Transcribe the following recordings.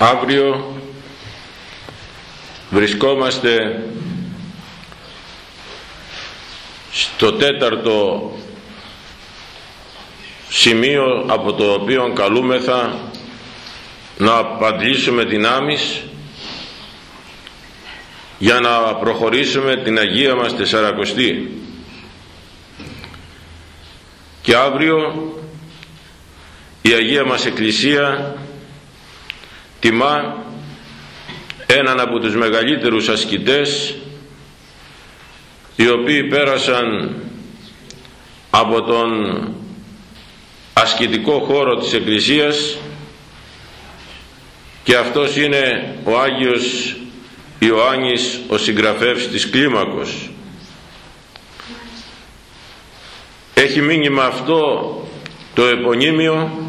Αύριο βρισκόμαστε στο τέταρτο σημείο από το οποίο καλούμεθα να απαντήσουμε δυνάμεις για να προχωρήσουμε την Αγία μας Τεσσαρακοστή. Και αύριο η Αγία μας Εκκλησία τιμά έναν από τους μεγαλύτερους ασκητές οι οποίοι πέρασαν από τον ασκητικό χώρο της Εκκλησίας και αυτός είναι ο Άγιος Ιωάννης ο συγγραφεύς της Κλίμακος. Έχει μήνυμα αυτό το επωνύμιο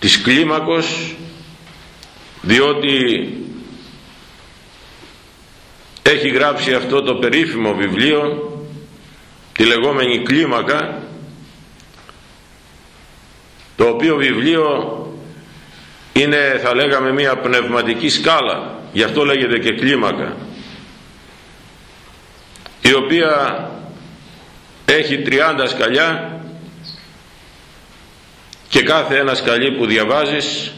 της κλίμακος διότι έχει γράψει αυτό το περίφημο βιβλίο τη λεγόμενη κλίμακα το οποίο βιβλίο είναι θα λέγαμε μια πνευματική σκάλα. Γι' αυτό λέγεται και κλίμακα. Η οποία έχει 30 σκαλιά και κάθε ένας σκαλί που διαβάζεις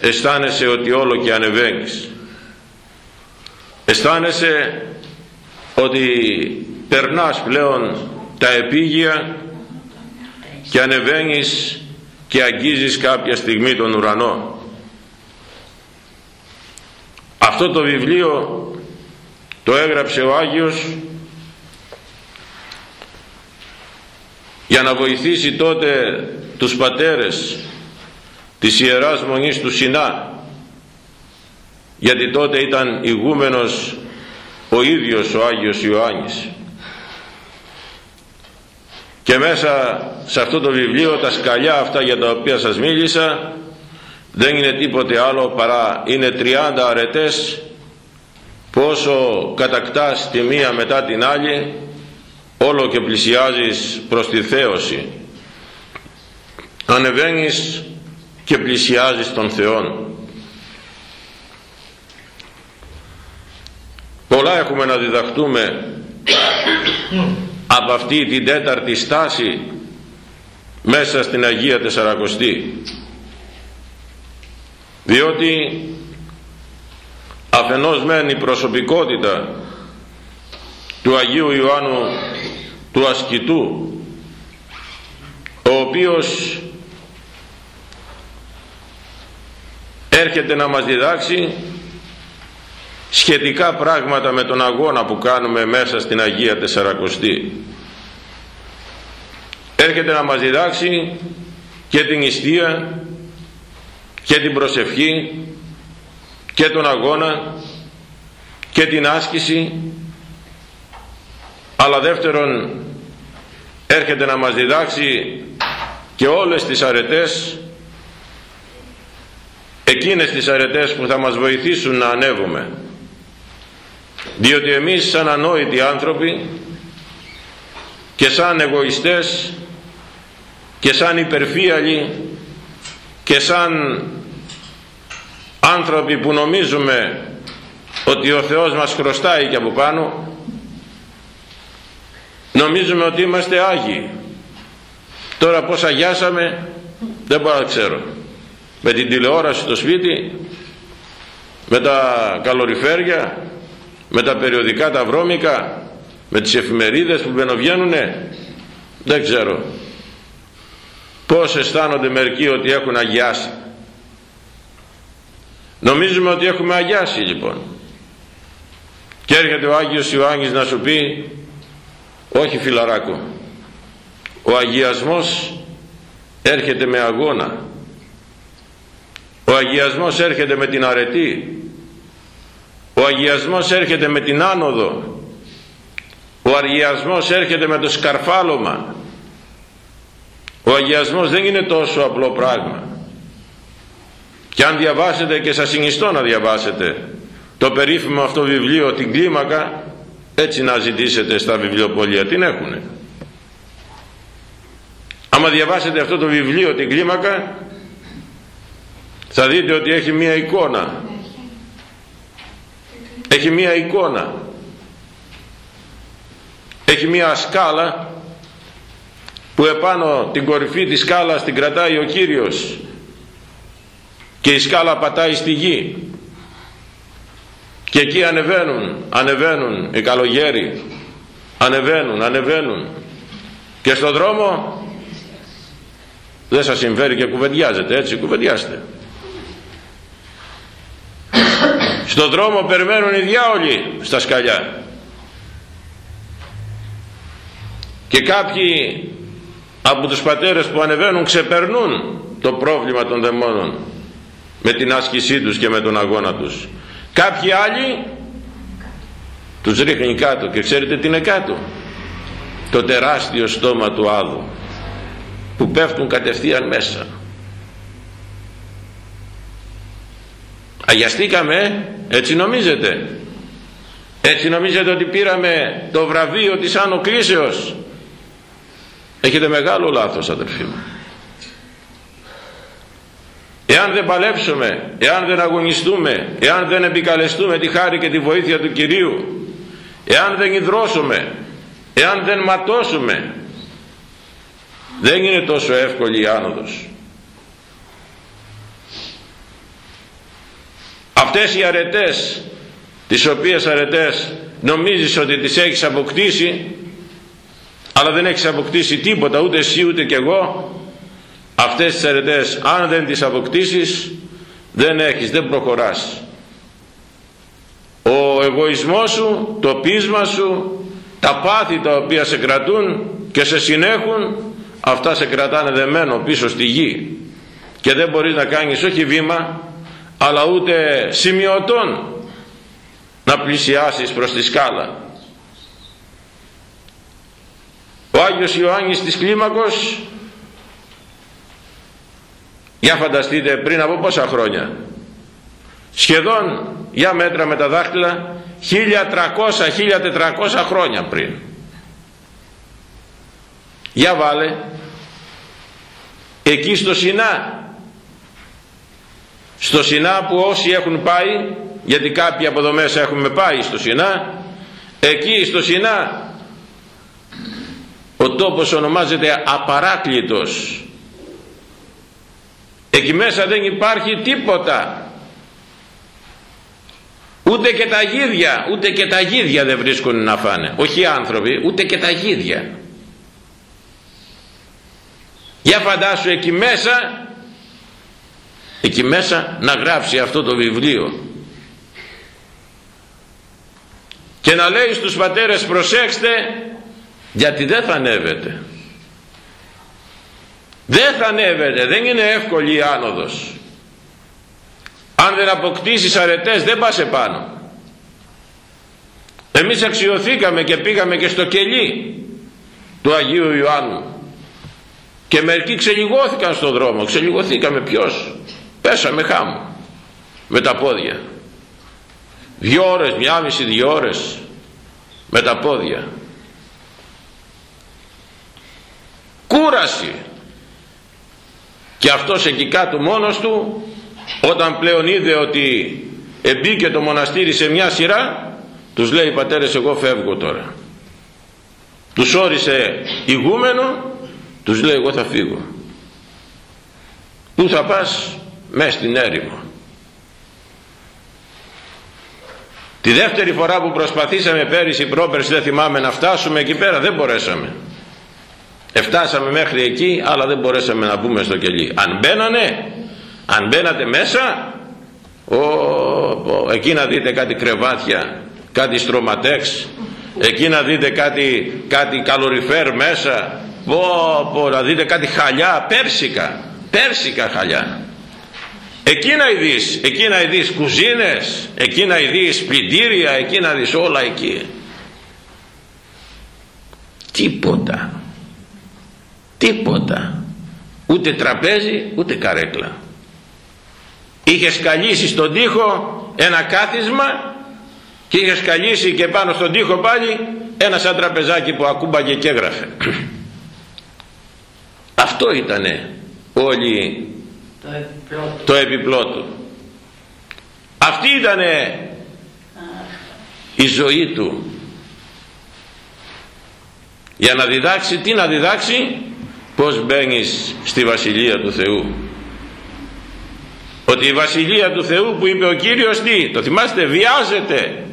αισθάνεσαι ότι όλο και ανεβαίνεις. Αισθάνεσαι ότι περνάς πλέον τα επίγεια και ανεβαίνεις και αγγίζεις κάποια στιγμή τον ουρανό. Αυτό το βιβλίο το έγραψε ο Άγιος για να βοηθήσει τότε τους πατέρες της Ιεράς Μονής του Σινά γιατί τότε ήταν ηγούμενος ο ίδιος ο Άγιος Ιωάννης. Και μέσα σε αυτό το βιβλίο τα σκαλιά αυτά για τα οποία σας μίλησα δεν είναι τίποτε άλλο παρά είναι 30 αρετές πόσο κατακτάς τη μία μετά την άλλη όλο και πλησιάζεις προς τη θέωση ανεβαίνεις και πλησιάζεις τον Θεόν. Πολλά έχουμε να διδαχτούμε από αυτή την τέταρτη στάση μέσα στην Αγία Τεσσαρακοστή. Διότι αφενός μένει η προσωπικότητα του Αγίου Ιωάννου του ασκητού ο οποίος έρχεται να μας διδάξει σχετικά πράγματα με τον αγώνα που κάνουμε μέσα στην Αγία Τεσσαρακοστή. Έρχεται να μας διδάξει και την ιστία και την προσευχή και τον αγώνα και την άσκηση. Αλλά δεύτερον έρχεται να μας διδάξει και όλες τις αρετές εκείνες τις αρετές που θα μας βοηθήσουν να ανέβουμε. Διότι εμείς σαν ανόητοι άνθρωποι και σαν εγωιστές και σαν υπερφύαλοι και σαν άνθρωποι που νομίζουμε ότι ο Θεός μας χρωστάει και από πάνω νομίζουμε ότι είμαστε Άγιοι. Τώρα πως αγιάσαμε δεν μπορώ να ξέρω με την τηλεόραση στο σπίτι με τα καλοριφέρια με τα περιοδικά τα βρώμικα με τις εφημερίδες που μπαινοβγαίνουνε δεν ξέρω πως αισθάνονται μερικοί ότι έχουν αγιάσει. Νομίζουμε ότι έχουμε αγιάσει λοιπόν. Και έρχεται ο Άγιος Ιωάννης να σου πει όχι φιλαράκο ο αγιασμός έρχεται με αγώνα ο αγιασμός έρχεται με την αρετή. Ο αγιασμός έρχεται με την άνοδο. Ο αγιασμός έρχεται με το σκαρφάλωμα. Ο αγιασμός δεν είναι τόσο απλό πράγμα. Και αν διαβάσετε και σας συνιστώ να διαβάσετε το περίφημο αυτό βιβλίο την κλίμακα έτσι να ζητήσετε στα βιβλιοπολία την έχουνε. Άμα διαβάσετε αυτό το βιβλίο την κλίμακα θα δείτε ότι έχει μία εικόνα. Έχει μία εικόνα. Έχει μία σκάλα που επάνω την κορυφή της σκάλας την κρατάει ο Κύριος. Και η σκάλα πατάει στη γη. Και εκεί ανεβαίνουν ανεβαίνουν οι καλογέροι. Ανεβαίνουν ανεβαίνουν. Και στον δρόμο δεν σας συμφέρει και κουβεντιάζετε έτσι κουβεντιάστε στον δρόμο περιμένουν οι διάολοι στα σκαλιά. Και κάποιοι από τους πατέρες που ανεβαίνουν ξεπερνούν το πρόβλημα των δαιμόνων με την άσκησή τους και με τον αγώνα τους. Κάποιοι άλλοι τους ρίχνει κάτω και ξέρετε τι είναι κάτω; Το τεράστιο στόμα του άδου που πέφτουν κατευθείαν μέσα αγιαστήκαμε έτσι νομίζετε. Έτσι νομίζετε ότι πήραμε το βραβείο της Άνω Κρίσεως έχετε μεγάλο λάθος αδερφοί μου. Εάν δεν παλέψουμε εάν δεν αγωνιστούμε εάν δεν επικαλεστούμε τη χάρη και τη βοήθεια του Κυρίου εάν δεν ιδρώσουμε εάν δεν ματώσουμε δεν είναι τόσο εύκολη η άνοδος αυτές οι αρετές τις οποίες αρετές νομίζεις ότι τις έχεις αποκτήσει αλλά δεν έχεις αποκτήσει τίποτα ούτε εσύ ούτε κι εγώ αυτές τις αρετές αν δεν τις αποκτήσεις δεν έχεις, δεν προχωράς. Ο εγωισμός σου, το πείσμα σου τα πάθη τα οποία σε κρατούν και σε συνέχουν αυτά σε κρατάνε δεμένο πίσω στη γη. Και δεν μπορείς να κάνεις όχι βήμα αλλά ούτε σημειωτών να πλησιάσεις προς τη σκάλα. Ο Άγιος Ιωάννης της Κλίμακος για φανταστείτε πριν από πόσα χρόνια σχεδόν για μέτρα με τα δάχτυλα 1300-1400 χρόνια πριν. Για βάλε εκεί στο Σινά στο Σινά που όσοι έχουν πάει γιατί κάποιοι από εδώ μέσα έχουμε πάει στο Σινά εκεί στο Σινά ο τόπος ονομάζεται απαράκλητος. Εκεί μέσα δεν υπάρχει τίποτα. Ούτε και τα γίδια ούτε και τα γίδια δεν βρίσκουν να φάνε. Όχι οι άνθρωποι ούτε και τα γίδια. Για φαντάσου εκεί μέσα εκεί μέσα να γράψει αυτό το βιβλίο. Και να λέει στους πατέρες προσέξτε γιατί δεν θα ανέβετε δεν θα ανέβετε δεν είναι εύκολη η άνοδος. Αν δεν αποκτήσεις αρετές δεν πας επάνω. Εμείς αξιωθήκαμε και πήγαμε και στο κελί του Αγίου Ιωάννου. Και μερικοί ξελιγώθηκαν στον δρόμο. Ξελιγωθήκαμε ποιος; Πέσαμε χάμω με τα πόδια. Δυο ώρες, μια μισή δυο ώρες με τα πόδια. Κούραση. Και αυτός εκεί κάτω μόνος του όταν πλέον είδε ότι εμπήκε το μοναστήρι σε μια σειρά τους λέει πατέρες εγώ φεύγω τώρα τους όρισε ηγούμενο τους λέει εγώ θα φύγω πού θα πας μέσα στην έρημο τη δεύτερη φορά που προσπαθήσαμε πέρυσι πρόπερση δεν θυμάμαι να φτάσουμε εκεί πέρα δεν μπορέσαμε Εφτάσαμε μέχρι εκεί αλλά δεν μπορέσαμε να μπούμε στο κελί. Αν μπαίνανε, αν μπαίνατε μέσα, ο, ο, εκεί να δείτε κάτι κρεβάτια, κάτι στρωματέξ, εκεί να δείτε κάτι, κάτι καλοριφέρ μέσα, πω, πω, να δείτε κάτι χαλιά, πέρσικα, πέρσικα χαλιά. Εκεί να ειδείς, εκεί να ειδείς κουζίνες, εκεί να ειδείς πλυντήρια, εκεί να δεις όλα εκεί. Τίποτα. Τίποτα. Ούτε τραπέζι ούτε καρέκλα. Είχες σκαλίσει στον τοίχο ένα κάθισμα και είχες σκαλίσει και πάνω στον τοίχο πάλι ένα σαν τραπεζάκι που ακούμπαγε και έγραφε. Αυτό ήτανε όλη το επιπλότου αυτή ήταν η ζωή του. Για να διδάξει τι να διδάξει; Πως μπαίνεις στη Βασιλεία του Θεού. Ότι η Βασιλεία του Θεού που είπε ο Κύριος τι το θυμάστε βιάζεται.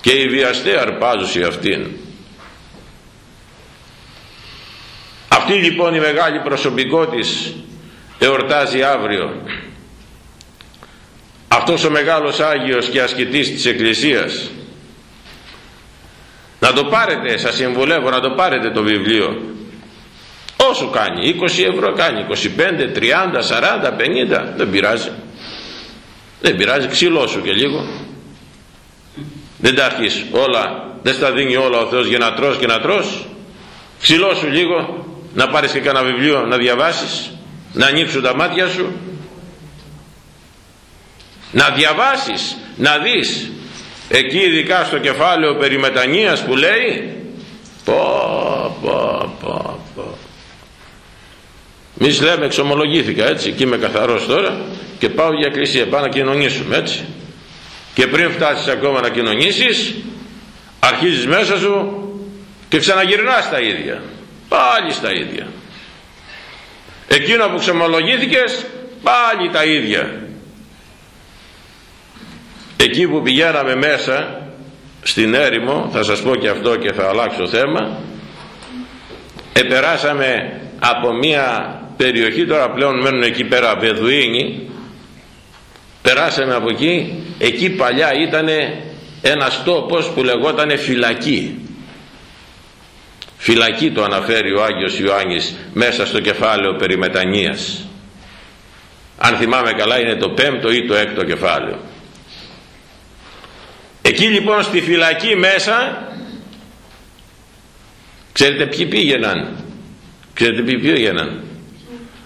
Και οι βιαστέ αρπάζουσι αυτήν. Αυτή λοιπόν η μεγάλη προσωπικότης εορτάζει αύριο. Αυτός ο μεγάλος Άγιος και ασκητής της Εκκλησίας. Να το πάρετε σας συμβουλεύω να το πάρετε το βιβλίο. Όσο κάνει 20 ευρώ κάνει 25, 30, 40, 50 δεν πειράζει. Δεν πειράζει ξυλώσου και λίγο. Δεν τα έχεις όλα δεν στα δίνει όλα ο Θεός για να τρως και να τρως. Ξυλώσου λίγο να πάρεις και κανένα βιβλίο να διαβάσεις να ανοίξουν τα μάτια σου. Να διαβάσεις να δεις. Εκεί ειδικά στο κεφάλαιο περί μετανοίας που λέει πω πω πω πω εμείς λέμε εξομολογήθηκα έτσι και είμαι καθαρός τώρα και πάω για εκκλησία πάω να κοινωνήσουμε έτσι. Και πριν φτάσεις ακόμα να κοινωνήσεις αρχίζεις μέσα σου και ξαναγυρνάς τα ίδια. Πάλι στα ίδια εκείνο που ξομολογήθηκες πάλι τα ίδια. Εκεί που πηγαίναμε μέσα στην έρημο θα σας πω και αυτό και θα αλλάξω θέμα επεράσαμε από μια περιοχή τώρα πλέον μένουν εκεί πέρα Βεδουίνοι περάσαμε από εκεί εκεί παλιά ήταν ένας τόπος που λεγότανε φυλακή φυλακή το αναφέρει ο Άγιος Ιωάννης μέσα στο κεφάλαιο περί μετανοίας. Αν θυμάμαι καλά είναι το πέμπτο ή το έκτο κεφάλαιο. Εκεί λοιπόν στη φυλακή μέσα ξέρετε ποιοι πήγαιναν; Ξέρετε ποιοι πήγαιναν;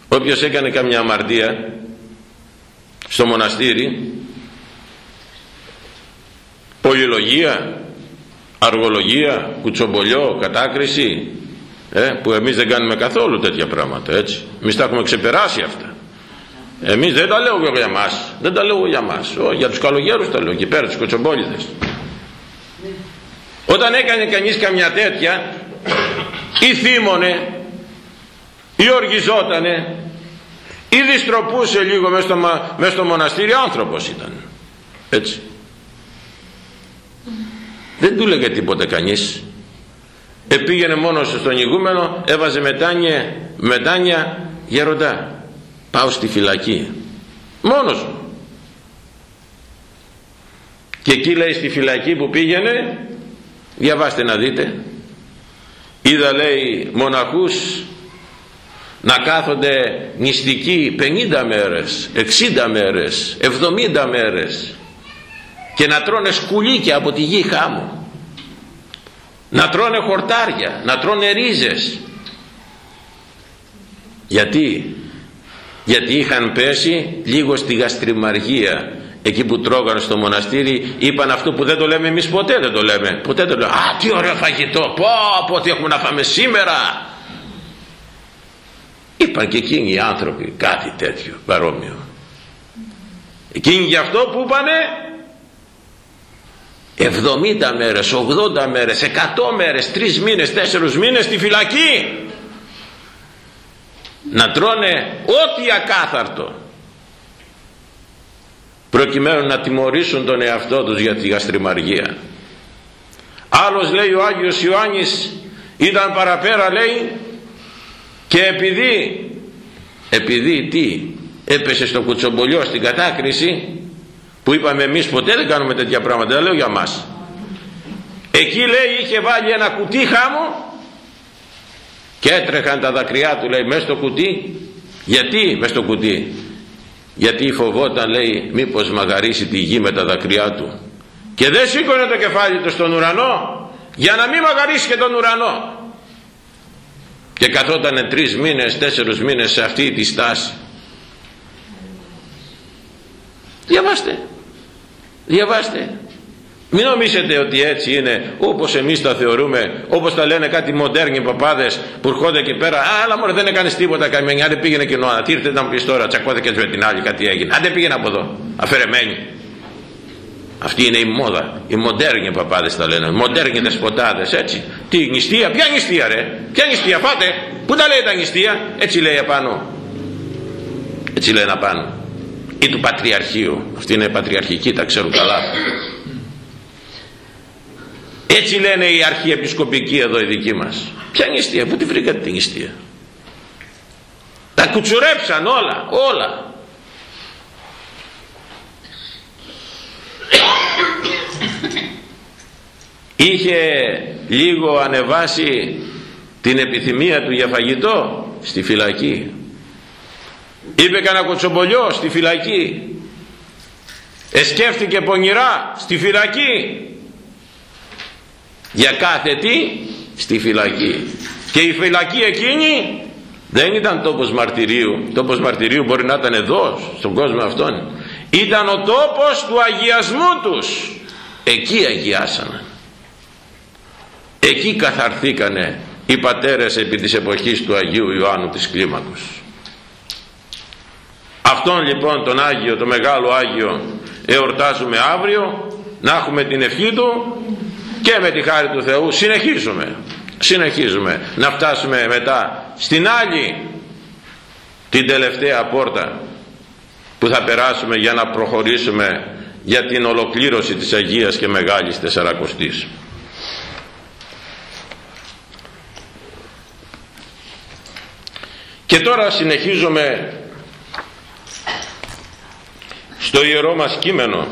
Όποιος έκανε καμιά αμαρτία στο μοναστήρι πολυλογία αργολογία, κουτσομπολιό, κατάκριση ε, που εμείς δεν κάνουμε καθόλου τέτοια πράγματα έτσι. Εμείς τα έχουμε ξεπεράσει αυτά. Εμείς δεν τα λέω για μας δεν τα λέω για μας. Ό, για τους καλογέρους τα λέω εκεί πέρα τους κουτσομπόλιδες. Όταν έκανε κανείς καμιά τέτοια ή θύμωνε ή οργιζότανε ή διστροπούσε λίγο μέσα στο, μέσα στο μοναστήρι άνθρωπος ήταν. Έτσι δεν του λέγε τίποτε κανείς. Επήγαινε μόνος στον ηγούμενο έβαζε μετάνια, μετάνια γεροντά πάω στη φυλακή μόνος μου και εκεί λέει στη φυλακή που πήγαινε διαβάστε να δείτε είδα λέει μοναχούς να κάθονται νηστικοί 50 μέρες 60 μέρες 70 μέρες και να τρώνε σκουλίκια από τη γη χάμου. Να τρώνε χορτάρια να τρώνε ρίζες. Γιατί; Γιατί είχαν πέσει λίγο στη γαστριμαργία εκεί που τρώγαν στο μοναστήρι είπαν αυτό που δεν το λέμε εμείς ποτέ δεν το λέμε. Ποτέ δεν το λέμε. Α τι ωραίο φαγητό πω πω τι έχουμε να φάμε σήμερα είπαν και εκείνοι οι άνθρωποι κάτι τέτοιο παρόμοιο. Εκείνοι γι' αυτό που είπανε 70 μέρες, 80 μέρες, 100 μέρες, 3 μήνες, 4 μήνες στη φυλακή. Να τρώνε ό,τι ακάθαρτο. Προκειμένου να τιμωρήσουν τον εαυτό τους για τη γαστριμαργία. Άλλος λέει ο Άγιος Ιωάννης ήταν παραπέρα λέει και επειδή επειδή τι έπεσε στο κουτσομπολιό στην κατάκριση που είπαμε εμείς ποτέ δεν κάνουμε τέτοια πράγματα δεν λέω για μας. Εκεί λέει είχε βάλει ένα κουτί χάμω και έτρεχαν τα δακρυά του λέει μέσα στο κουτί. Γιατί μέσα στο κουτί; Γιατί φοβόταν λέει μήπως μαγαρίσει τη γη με τα δακρυά του. Και δεν σήκωνε το κεφάλι του στον ουρανό για να μην μαγαρίσει και τον ουρανό. Και καθόταν τρεις μήνες, τέσσερους μήνες σε αυτή τη στάση. Διαβάστε διαβάστε μην νομίζετε ότι έτσι είναι όπως εμείς τα θεωρούμε, όπως τα λένε κάτι μοντέρνοι παπάδες που έρχονται εκεί πέρα. Α, αλλά μωρέ δεν έκανες τίποτα καμιά, δεν πήγαινε και νόημα. Τι ήρθε να μου πεις τώρα, τσακώθηκε με την άλλη, κάτι έγινε. Αν δεν πήγαινε από εδώ, αφαιρεμένη. Αυτή είναι η μόδα. Οι μοντέρνοι παπάδες τα λένε. Μοντέρνοι δεσποτάδες, έτσι. Τι νηστεία, ποια νηστεία ρε; Ποια νηστεία, πάτε. Πού τα λέει τα νηστεία, έτσι λέει απάνω. Έτσι λένε απάνω. Ή του Πατριαρχείου. Αυτή είναι πατριαρχική, τα ξέρω καλά. Έτσι λένε οι αρχιεπισκοπικοί εδώ οι δικοί μας. Ποια νηστεία, πού τη βρήκατε την νηστεία; Τα κουτσουρέψαν όλα, όλα. Είχε λίγο ανεβάσει την επιθυμία του για φαγητό στη φυλακή. Είπε κανένα κοτσομπολιό στη φυλακή. Εσκέφθηκε πονηρά στη φυλακή. Για κάθε τι στη φυλακή. Και η φυλακή εκείνη δεν ήταν τόπος μαρτυρίου. Τόπος μαρτυρίου μπορεί να ήταν εδώ στον κόσμο αυτόν. Ήταν ο τόπος του αγιασμού τους. Εκεί αγιάσανε εκεί καθαρθήκανε οι πατέρες επί της εποχής του Αγίου Ιωάννου της Κλίμακος αυτόν λοιπόν τον Άγιο, τον Μεγάλο Άγιο εορτάζουμε αύριο να έχουμε την ευχή του και με τη χάρη του Θεού συνεχίζουμε συνεχίζουμε να φτάσουμε μετά στην άλλη την τελευταία πόρτα που θα περάσουμε για να προχωρήσουμε για την ολοκλήρωση της Αγίας και Μεγάλης Τεσσαρακοστής. Και τώρα συνεχίζουμε στο ιερό μας κείμενο.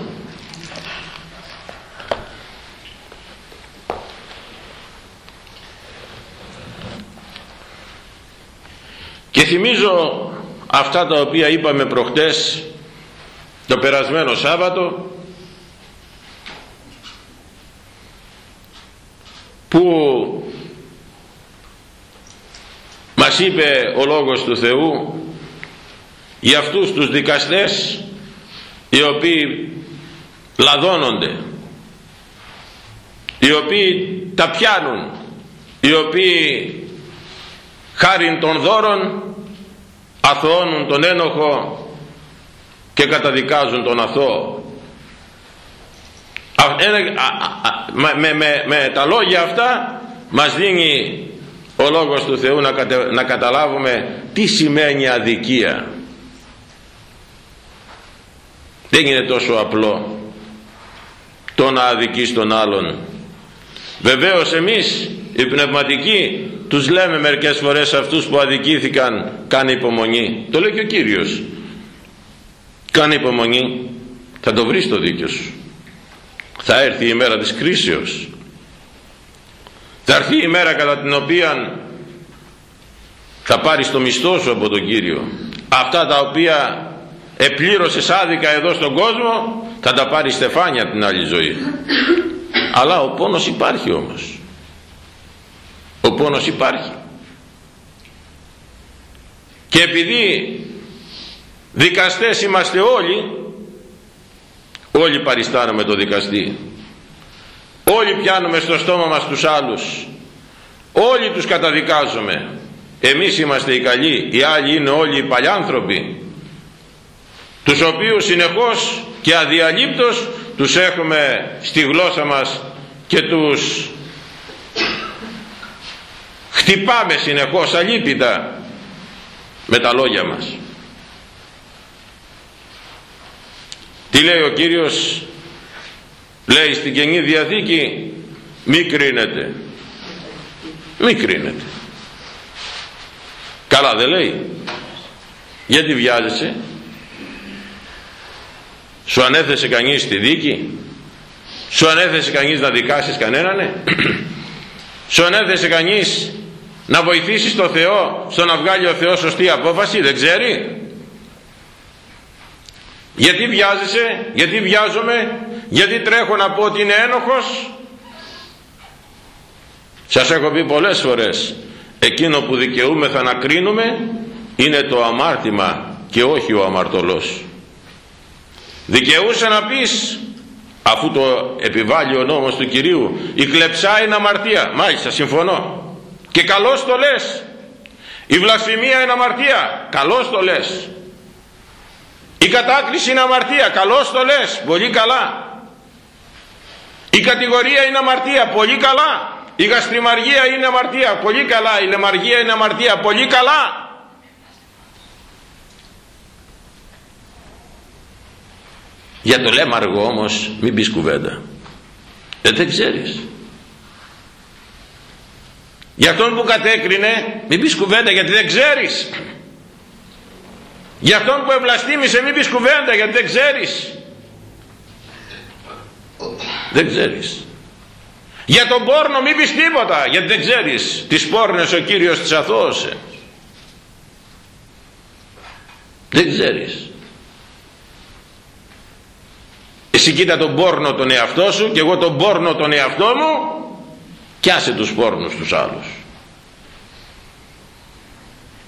Και θυμίζω αυτά τα οποία είπαμε προχτές το περασμένο Σάββατο που μας είπε ο Λόγος του Θεού για αυτούς τους δικαστές οι οποίοι λαδώνονται οι οποίοι τα πιάνουν οι οποίοι χάριν των δώρων αθωώνουν τον ένοχο και καταδικάζουν τον αθώο. Με, με, με, τα λόγια αυτά μας δίνει ο Λόγος του Θεού να, να καταλάβουμε τι σημαίνει αδικία δεν είναι τόσο απλό το να αδικείς τον άλλον. Βεβαίως εμείς οι πνευματικοί τους λέμε μερικές φορές αυτούς που αδικήθηκαν κάνε υπομονή. Το λέει και ο Κύριος. Κάνε υπομονή θα το βρεις το δίκιο σου. Θα έρθει η μέρα της κρίσεως. Θα έρθει η μέρα κατά την οποία θα πάρεις το μισθό σου από τον Κύριο. Αυτά τα οποία επλήρωσες άδικα εδώ στον κόσμο θα τα πάρει στεφάνια την άλλη ζωή. Αλλά ο πόνος υπάρχει όμως. Ο πόνος υπάρχει. Και επειδή δικαστές είμαστε όλοι όλοι παριστάνουμε το δικαστή. Όλοι πιάνουμε στο στόμα μας τους άλλους. Όλοι τους καταδικάζουμε. Εμείς είμαστε οι καλοί οι άλλοι είναι όλοι οι παλιάνθρωποι τους οποίους συνεχώς και αδιαλείπτως τους έχουμε στη γλώσσα μας και τους χτυπάμε συνεχώς αλίπητα με τα λόγια μας. Τι λέει ο Κύριος; Λέει στην Καινή Διαθήκη μη κρίνετε μη κρίνετε. Καλά δεν λέει. Γιατί βιάζεσαι; Σου ανέθεσε κανείς τη δίκη; Σου ανέθεσε κανείς να δικάσεις κανέναν σου ανέθεσε κανείς να βοηθήσεις το Θεό στο να βγάλει ο Θεός σωστή απόφαση; Δεν ξέρει; Γιατί βιάζεσαι; Γιατί βιάζομαι; Γιατί τρέχω να πω ότι είναι ένοχος; Σας έχω πει πολλές φορές εκείνο που δικαιούμεθα να κρίνουμε είναι το αμάρτημα και όχι ο αμαρτωλός δικαιούσε να πεις αφού το επιβάλλει ο νόμος του Κυρίου η κλεψά είναι αμαρτία μάλιστα συμφωνώ. Και καλώς το λες. Η βλασφημία είναι αμαρτία. Καλώς το λες. Η κατάκριση είναι αμαρτία. Καλώς το λες. Πολύ καλά. Η κατηγορία είναι αμαρτία. Πολύ καλά. Η γαστριμαργία είναι αμαρτία. Πολύ καλά. Η λεμαργία είναι αμαρτία. Πολύ καλά Για το λέμαργο όμως μην πεις κουβέντα. Ε, δεν ξέρεις. Για αυτόν που κατέκρινε μην πεις κουβέντα γιατί δεν ξέρεις. Για αυτόν που ευλαστήμησε μην πεις κουβέντα γιατί δεν ξέρεις. Δεν ξέρεις. Για τον πόρνο μην πεις τίποτα γιατί δεν ξέρεις. Τις πόρνες ο Κύριος της αθώωσε. Δεν ξέρεις. Εσύ κοίτα τον πόρνο τον εαυτό σου και εγώ τον πόρνο τον εαυτό μου και άσε τους πόρνους τους άλλους.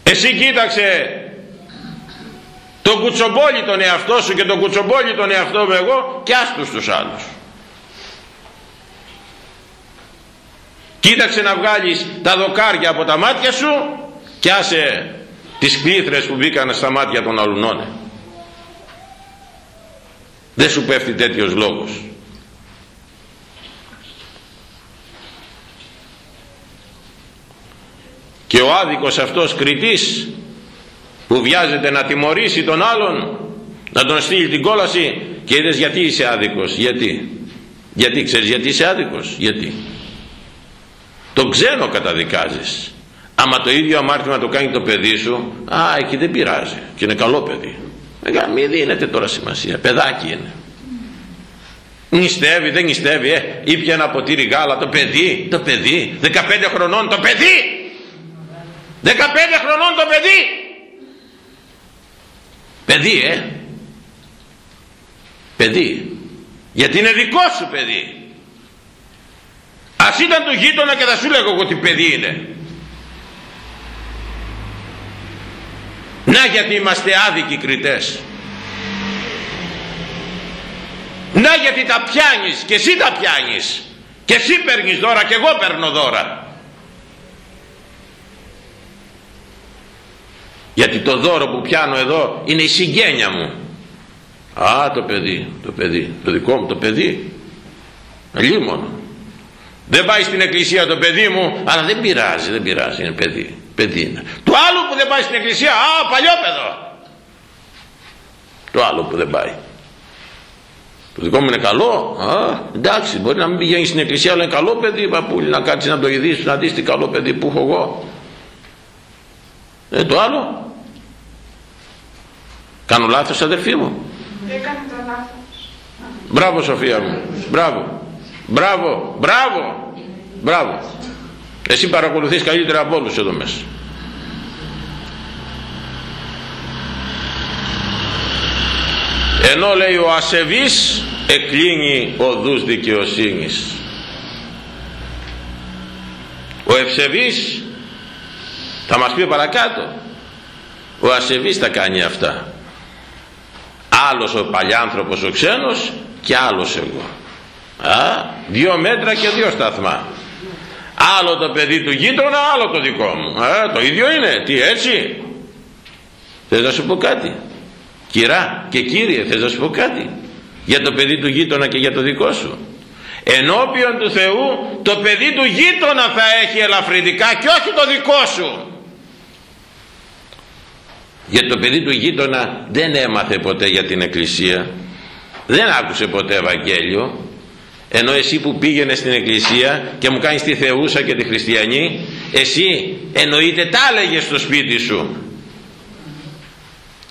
Εσύ κοίταξε τον κουτσομπόλι τον εαυτό σου και τον κουτσομπόλι τον εαυτό μου εγώ και άστους τους άλλους. Κοίταξε να βγάλεις τα δοκάρια από τα μάτια σου και άσε τις κλήθρες που μπήκαν στα μάτια των αλουνών δεν σου πέφτει τέτοιος λόγος. Και ο άδικος αυτός κριτής που βιάζεται να τιμωρήσει τον άλλον να τον στείλει την κόλαση και είδες γιατί είσαι άδικος. Γιατί; Γιατί ξέρεις γιατί είσαι άδικος; Γιατί; Τον ξένο καταδικάζεις. Άμα το ίδιο αμάρτημα το κάνει το παιδί σου α εκεί δεν πειράζει και είναι καλό παιδί μην δίνετε τώρα σημασία. Παιδάκι είναι. Νηστεύει, δεν νηστεύει, ε. Ήπια ένα ποτήρι γάλα το παιδί, το παιδί, 15 χρονών το παιδί. 15 χρονών το παιδί. Παιδί, ε. Παιδί. Γιατί είναι δικό σου παιδί. Ας ήταν του γείτονα και θα σου λέγω ότι παιδί είναι. Να γιατί είμαστε άδικοι κριτές. Να γιατί τα πιάνεις και εσύ τα πιάνεις. Και εσύ παίρνεις δώρα και εγώ παίρνω δώρα. Γιατί το δώρο που πιάνω εδώ είναι η συγγένεια μου. Α, το παιδί, το παιδί, το δικό μου το παιδί. Λίμωνο. Δεν πάει στην εκκλησία το παιδί μου, αλλά δεν πειράζει, δεν πειράζει, είναι παιδί παιδί είναι. Το άλλο που δεν πάει στην εκκλησία, α, παλιό Το άλλο που δεν πάει. Το δικό μου είναι καλό, α, εντάξει, μπορεί να μην πηγαίνει στην εκκλησία, αλλά είναι καλό παιδί, παππούλη, να κάτσεις να το ειδήσεις, να δεις τι καλό παιδί που έχω εγώ. Ε, το άλλο. Κάνω λάθος αδερφή μου. Έκανε το λάθος. Μπράβο Σοφία μου. Μπράβο. Μπράβο. Μπράβο. Μπράβο. Εσύ παρακολουθείς καλύτερα από όλους εδώ μέσα. Ενώ λέει ο ασεβής εκλίνει οδούς δικαιοσύνης. Ο ευσεβής θα μας πει παρακάτω. Ο ασεβής θα κάνει αυτά. Άλλος ο παλιάνθρωπος ο ξένος και άλλος εγώ. Α, δύο μέτρα και δύο σταθμά άλλο το παιδί του γείτονα άλλο το δικό μου. Ε, το ίδιο είναι. Τι έτσι; Θες να σου πω κάτι; Κυρά και κύριε θες να σου πω κάτι; Για το παιδί του γείτονα και για το δικό σου. Ενώπιον του Θεού το παιδί του γείτονα θα έχει ελαφρυντικά και όχι το δικό σου. Γιατί το παιδί του γείτονα δεν έμαθε ποτέ για την εκκλησία. Δεν άκουσε ποτέ Ευαγγέλιο ενώ εσύ που πήγαινες στην εκκλησία και μου κάνεις τη θεούσα και τη χριστιανή εσύ εννοείται τα έλεγε στο σπίτι σου.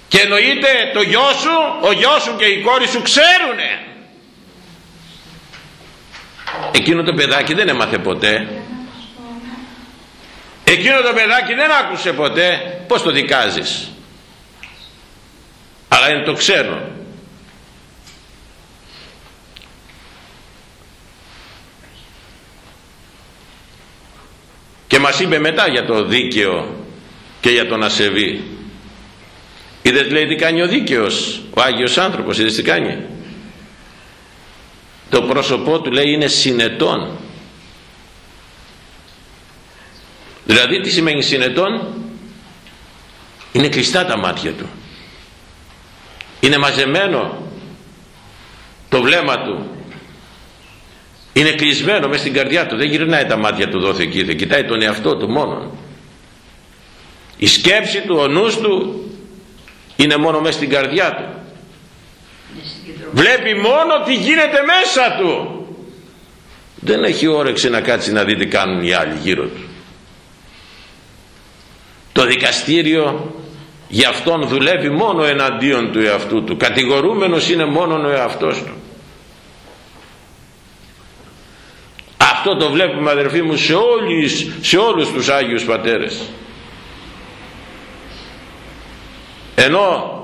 Και εννοείται το γιο σου ο γιος σου και η κόρη σου ξέρουνε. Εκείνο το παιδάκι δεν έμαθε ποτέ. Εκείνο το παιδάκι δεν άκουσε ποτέ. Πως το δικάζεις; Αλλά είναι το ξέρω και μας είπε μετά για το δίκαιο και για τον ασεβή. Είδες λέει τι κάνει ο δίκαιος ο Άγιος άνθρωπος είδες τι κάνει. Το πρόσωπό του λέει είναι συνετόν. Δηλαδή τι σημαίνει συνετόν; Είναι κλειστά τα μάτια του. Είναι μαζεμένο το βλέμμα του είναι κλεισμένο μέσα στην καρδιά του. Δεν γυρνάει τα μάτια του δόθε εκεί. Δεν κοιτάει τον εαυτό του μόνο η σκέψη του ο νους του είναι μόνο μέσα στην καρδιά του. Βλέπει μόνο τι γίνεται μέσα του. Δεν έχει όρεξη να κάτσει να δει τι κάνουν οι άλλοι γύρω του. Το δικαστήριο για αυτόν δουλεύει μόνο εναντίον του εαυτού του. Κατηγορούμενος είναι μόνο ο εαυτός του αυτό το βλέπουμε αδερφοί μου σε, όλους, σε όλους τους Άγιους Πατέρες. Ενώ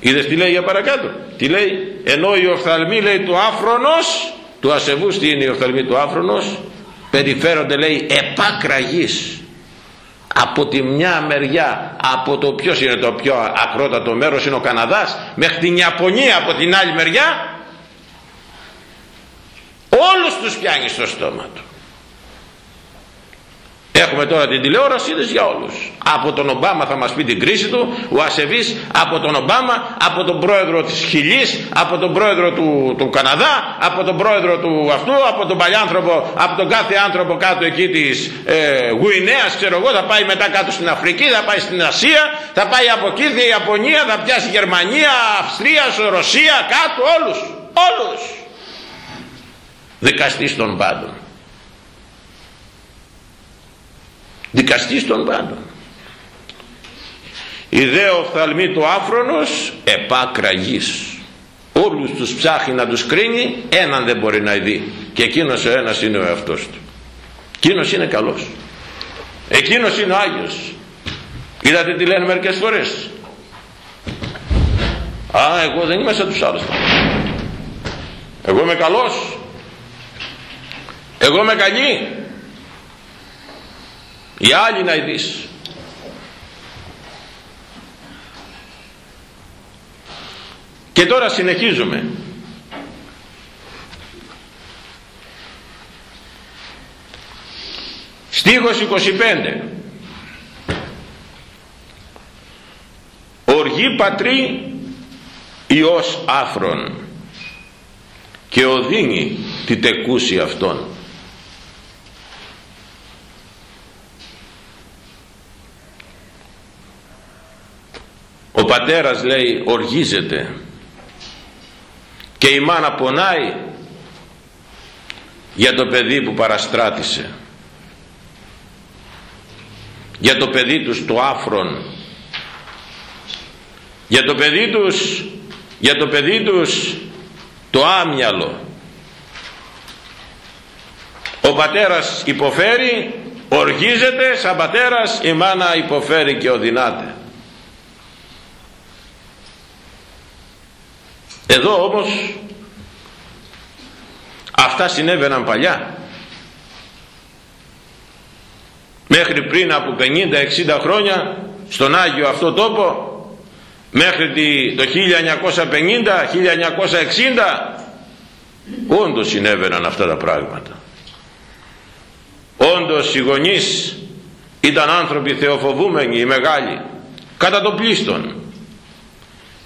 είδες τι λέει για παρακάτω; Τι λέει; Ενώ η οφθαλμή λέει του άφρονος του ασεβούς τι είναι η οφθαλμή του άφρονος περιφέρονται λέει επάκρα γης. Από τη μια μεριά από το ποιος είναι το πιο ακρότατο μέρος είναι ο Καναδάς μέχρι την Ιαπωνία από την άλλη μεριά όλους τους πιάνει στο στόμα του Έχουμε τώρα την τηλεόραση είδες για όλους. Από τον Ομπάμα θα μας πει την κρίση του, ο Ασεβής από τον Ομπάμα, από τον πρόεδρο της Χιλής, από τον πρόεδρο του, του Καναδά, από τον πρόεδρο του αυτού, από τον παλιάνθρωπο, από τον κάθε άνθρωπο κάτω εκεί της ε, Γουινέας, ξέρω εγώ, θα πάει μετά κάτω στην Αφρική, θα πάει στην Ασία, θα πάει από εκεί, η Ιαπωνία, θα πιάσει Γερμανία, Αυστρία, Ρωσία, κάτω, όλους, όλους. Δικαστής των πάντων. δικαστής των πάντων. Η δε οφθαλμή του άφρονος επάκρα γης. Όλους τους ψάχνει να τους κρίνει έναν δεν μπορεί να δει. Και εκείνος ο ένας είναι ο εαυτός του. Εκείνος είναι καλός. Εκείνος είναι ο Άγιος. Είδατε τι λένε μερικές φορές. Α εγώ δεν είμαι σαν τους άλλους εγώ είμαι καλός εγώ είμαι καλή οι άλλοι να ειδείς. Και τώρα συνεχίζουμε. Στίχος 25 οργή πατρί Υιός άφρον και οδύνει τη τεκούση αυτών πατέρας λέει οργίζεται. Και η μάνα πονάει για το παιδί που παραστράτησε. Για το παιδί τους το άφρον. Για το παιδί τους για το παιδί τους το άμυαλο. Ο πατέρας υποφέρει οργίζεται σαν πατέρας η μάνα υποφέρει και οδυνάται εδώ όμως αυτά συνέβαιναν παλιά. Μέχρι πριν από 50-60 χρόνια στον Άγιο αυτό τόπο μέχρι το 1950-1960 όντως συνέβαιναν αυτά τα πράγματα. Όντως οι γονείς ήταν άνθρωποι θεοφοβούμενοι οι μεγάλοι κατά το πλήστον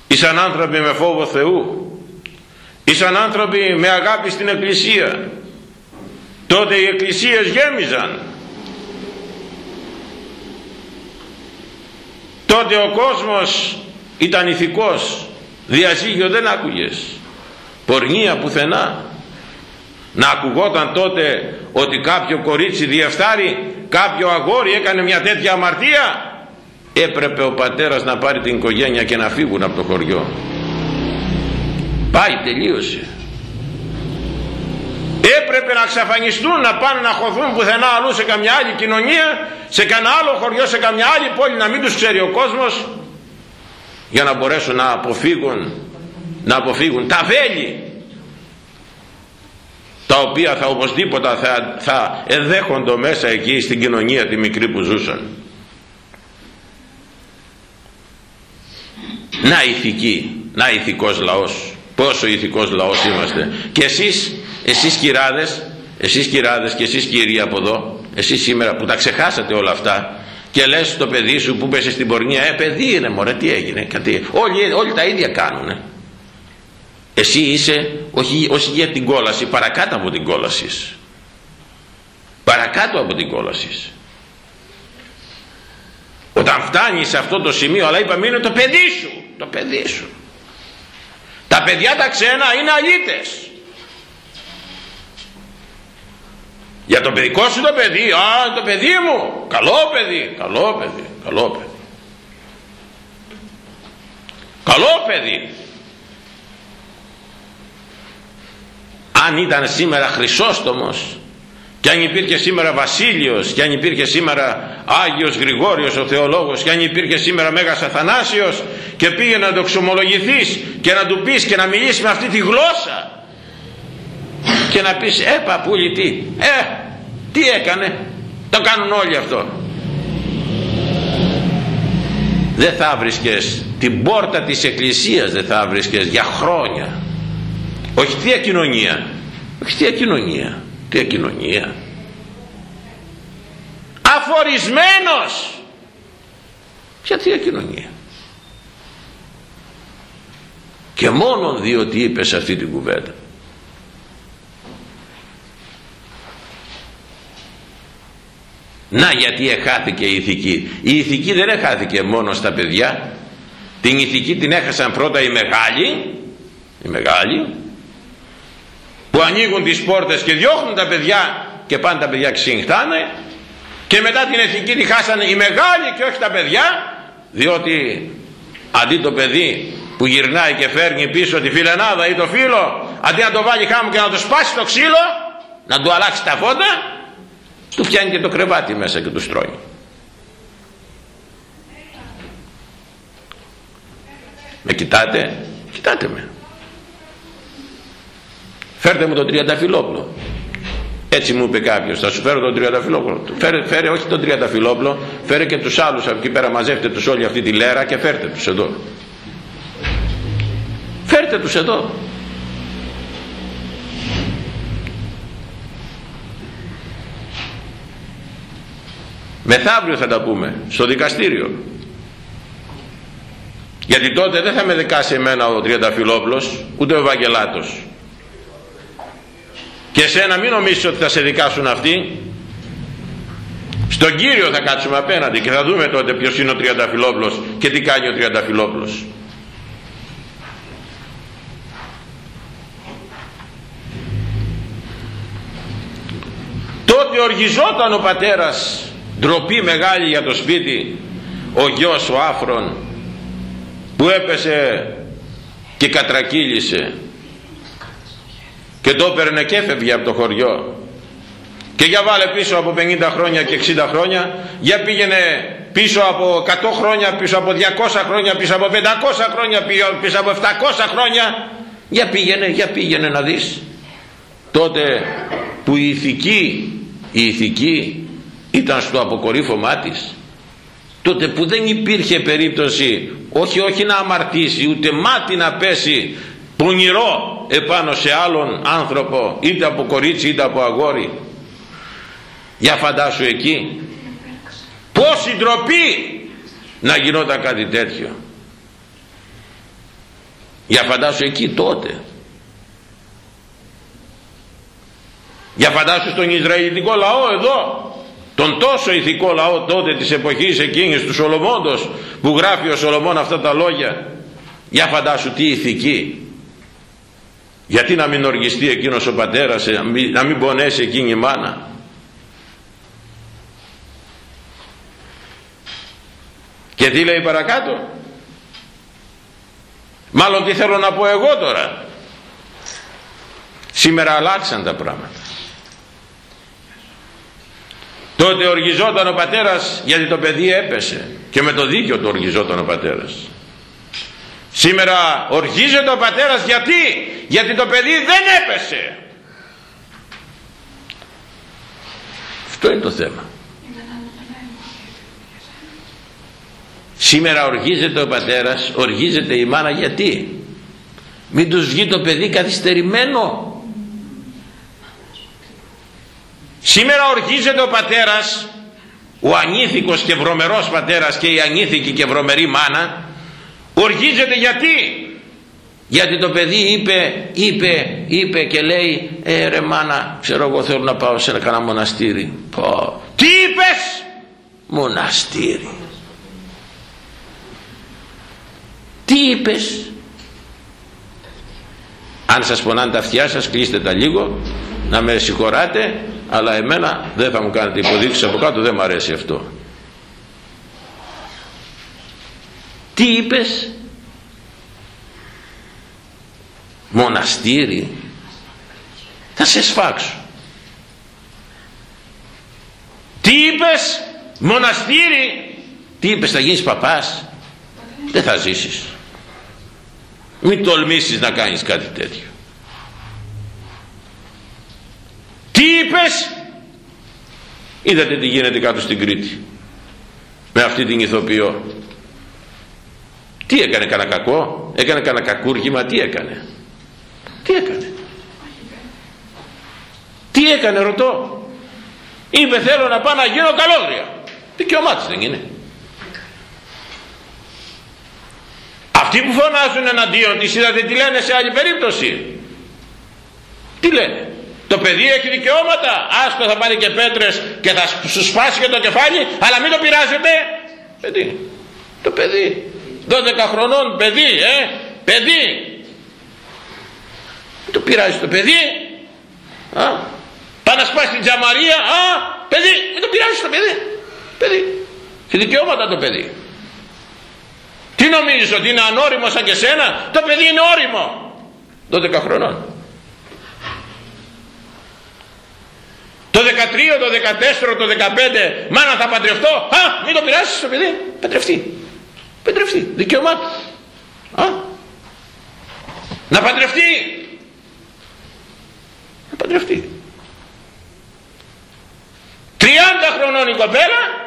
ήσαν άνθρωποι με φόβο Θεού. Ήσαν άνθρωποι με αγάπη στην Εκκλησία. Τότε οι εκκλησίες γέμιζαν. Τότε ο κόσμος ήταν ηθικός. Διαζύγιο δεν άκουγες. Πορνεία πουθενά. Να ακουγόταν τότε ότι κάποιο κορίτσι διεφθάρει κάποιο αγόρι έκανε μια τέτοια αμαρτία έπρεπε ο πατέρας να πάρει την οικογένεια και να φύγουν από το χωριό. Πάει τελείωσε. Έπρεπε να ξαφανιστούν να πάνε να χωθούν πουθενά αλλού σε καμιά άλλη κοινωνία σε κανένα άλλο χωριό σε καμιά άλλη πόλη να μην τους ξέρει ο κόσμος για να μπορέσουν να αποφύγουν να αποφύγουν τα βέλη τα οποία θα οπωσδήποτε θα, θα εδέχονται μέσα εκεί στην κοινωνία τη μικρή που ζούσαν να ηθική να ηθικός λαός. Πόσο ηθικός λαός είμαστε. Και εσείς εσείς κυράδες εσείς κυράδες και εσείς κύριοι από εδώ εσείς σήμερα που τα ξεχάσατε όλα αυτά και λες στο παιδί σου που πέσε στην πορνεία ε παιδί είναι μωρέ τι έγινε κάτι, όλοι, όλοι τα ίδια κάνουνε. Εσύ είσαι όχι, όχι για την κόλαση παρακάτω από την κόλαση παρακάτω από την κόλαση όταν φτάνεις σε αυτό το σημείο αλλά είπαμε είναι το παιδί σου το παιδί σου. Τα παιδιά τα ξένα είναι αλήτες. Για το παιδικό σου το παιδί α το παιδί μου. Καλό παιδί καλό παιδί καλό παιδί. Καλό παιδί. Αν ήταν σήμερα Χρυσόστομος και αν υπήρχε σήμερα Βασίλειος και αν υπήρχε σήμερα Άγιος Γρηγόριος ο Θεολόγος και αν υπήρχε σήμερα Μέγας Αθανάσιος και πήγε να το εξομολογηθείς και να του πεις και να μιλήσεις με αυτή τη γλώσσα και να πεις ε παππούλη τι ε τι έκανε το κάνουν όλοι αυτό δεν θα βρίσκες την πόρτα της εκκλησίας δεν θα βρίσκες για χρόνια. Όχι τι κοινωνία όχι τι κοινωνία τι κοινωνία αφορισμένος. Για τι κοινωνία και μόνον διότι είπες σε αυτή την κουβέντα. Να γιατί εχάθηκε η ηθική. Η ηθική δεν εχάθηκε μόνο στα παιδιά. Την ηθική την έχασαν πρώτα οι μεγάλοι. Οι μεγάλοι που ανοίγουν τις πόρτες και διώχνουν τα παιδιά και πάνε τα παιδιά ξυγχτάνε και μετά την ηθική τη χάσανε οι μεγάλοι και όχι τα παιδιά διότι αντί το παιδί που γυρνάει και φέρνει πίσω τη φιλενάδα ή το φίλο αντί να το βάλει χάμου και να το σπάσει το ξύλο να του αλλάξει τα φώτα του φτιάνει και το κρεβάτι μέσα και του στρώει. Με κοιτάτε; Κοιτάτε με φέρτε μου τον τριανταφυλόπλο έτσι μου είπε κάποιος θα σου φέρω τον τριανταφυλόπλο φέρε, φέρε όχι τον τριανταφυλόπλο φέρε και τους άλλους από εκεί πέρα μαζεύτε τους όλη αυτή τη λέρα και φέρτε τους εδώ. Φέρτε τους εδώ. Μεθαύριο θα τα πούμε στο δικαστήριο. Γιατί τότε δεν θα με δικάσει εμένα ο Τριανταφυλόπλος ούτε ο Ευαγγελάτος και εσένα μην νομίζεις ότι θα σε δικάσουν αυτοί. Στον Κύριο θα κάτσουμε απέναντι και θα δούμε τότε ποιος είναι ο Τριανταφυλόπλος και τι κάνει ο Τριανταφυλόπλος. Τότε οργιζόταν ο πατέρας ντροπή μεγάλη για το σπίτι ο γιος ο άφρον που έπεσε και κατρακύλησε και το έπαιρνε και έφευγε από το χωριό. Και για βάλε πίσω από 50 χρόνια και 60 χρόνια για πήγαινε πίσω από 100 χρόνια πίσω από 200 χρόνια πίσω από 500 χρόνια πίσω από 700 χρόνια. Για πήγαινε, για πήγαινε να δεις. Τότε που η ηθική η ηθική ήταν στο αποκορύφωμά της. Τότε που δεν υπήρχε περίπτωση όχι όχι να αμαρτήσει ούτε μάτι να πέσει πονηρό επάνω σε άλλον άνθρωπο είτε από κορίτσι είτε από αγόρι. Για φαντάσου εκεί πόση ντροπή να γινόταν κάτι τέτοιο. Για φαντάσου εκεί τότε. Για φαντάσου στον Ισραηλιτικό λαό εδώ τον τόσο ηθικό λαό τότε της εποχής εκείνης τους Σολομώντος που γράφει ο Σολομών αυτά τα λόγια. Για φαντάσου τι ηθική γιατί να μην οργιστεί εκείνος ο πατέρας να μην πονέσει εκείνη η μάνα; Και τι λέει παρακάτω; Μάλλον τι θέλω να πω εγώ τώρα. Σήμερα αλλάξαν τα πράγματα. Τότε οργιζόταν ο πατέρας γιατί το παιδί έπεσε και με το δίκιο του οργιζόταν ο πατέρας σήμερα οργίζεται ο πατέρας γιατί; Γιατί το παιδί δεν έπεσε. Αυτό είναι το θέμα. Σήμερα οργίζεται ο πατέρας οργίζεται η μάνα γιατί; Μην τους βγει το παιδί καθυστερημένο. Σήμερα οργίζεται ο πατέρας ο ανήθικος και βρωμερός πατέρας και η ανήθικη και βρωμερή μάνα οργίζεται γιατί; Γιατί το παιδί είπε είπε είπε και λέει ε ρε μάνα ξέρω εγώ θέλω να πάω σε ένα μοναστήρι Πω. τι είπες; Μοναστήρι. Τι είπες; Αν σας πονάνε τα αυτιά σας κλείστε τα λίγο να με συγχωράτε αλλά εμένα δεν θα μου κάνετε υποδείξεις από κάτω δεν μου αρέσει αυτό τι είπες; Μοναστήρι. Θα σε σφάξω. Τι είπες; Μοναστήρι. Τι είπες θα γίνεις παπάς. Δεν θα ζήσεις. Μην τολμήσεις να κάνεις κάτι τέτοιο. Τι είπες; Είδατε τι γίνεται κάτω στην Κρήτη. Με αυτή την ηθοποιό τι έκανε κανένα κακό; Έκανε κανένα κακούργημα; Τι έκανε; Τι έκανε; Τι έκανε ρωτώ; Είπε θέλω να πάω να γίνω καλόγρια δικαιωμά δεν είναι. Αυτοί που φωνάζουν εναντίον της είδατε τι λένε σε άλλη περίπτωση; Τι λένε; Το παιδί έχει δικαιώματα άστο θα πάρει και πέτρες και θα σου σπάσει και το κεφάλι αλλά μην το πειράζετε. Παιδί το παιδί 12 χρονών παιδί ε παιδί. Το πειράζεις το παιδί α, πάει να σπάσει την τζαμαρία α, παιδί, μην το πειράζεις το παιδί παιδί, έχει δικαιώματα το παιδί. Τι νομίζεις ότι είναι ανώριμο σαν και σένα; Το παιδί είναι όριμο. 12 χρονών. Το 13, το 14, το 15 μάνα θα παντρευτώ α, μην το πειράζεις το παιδί παντρευτεί παντρευτεί, δικαίωμά του. Α, να παντρευτεί. Να παντρευτεί. 30 χρονών η κοπέλα.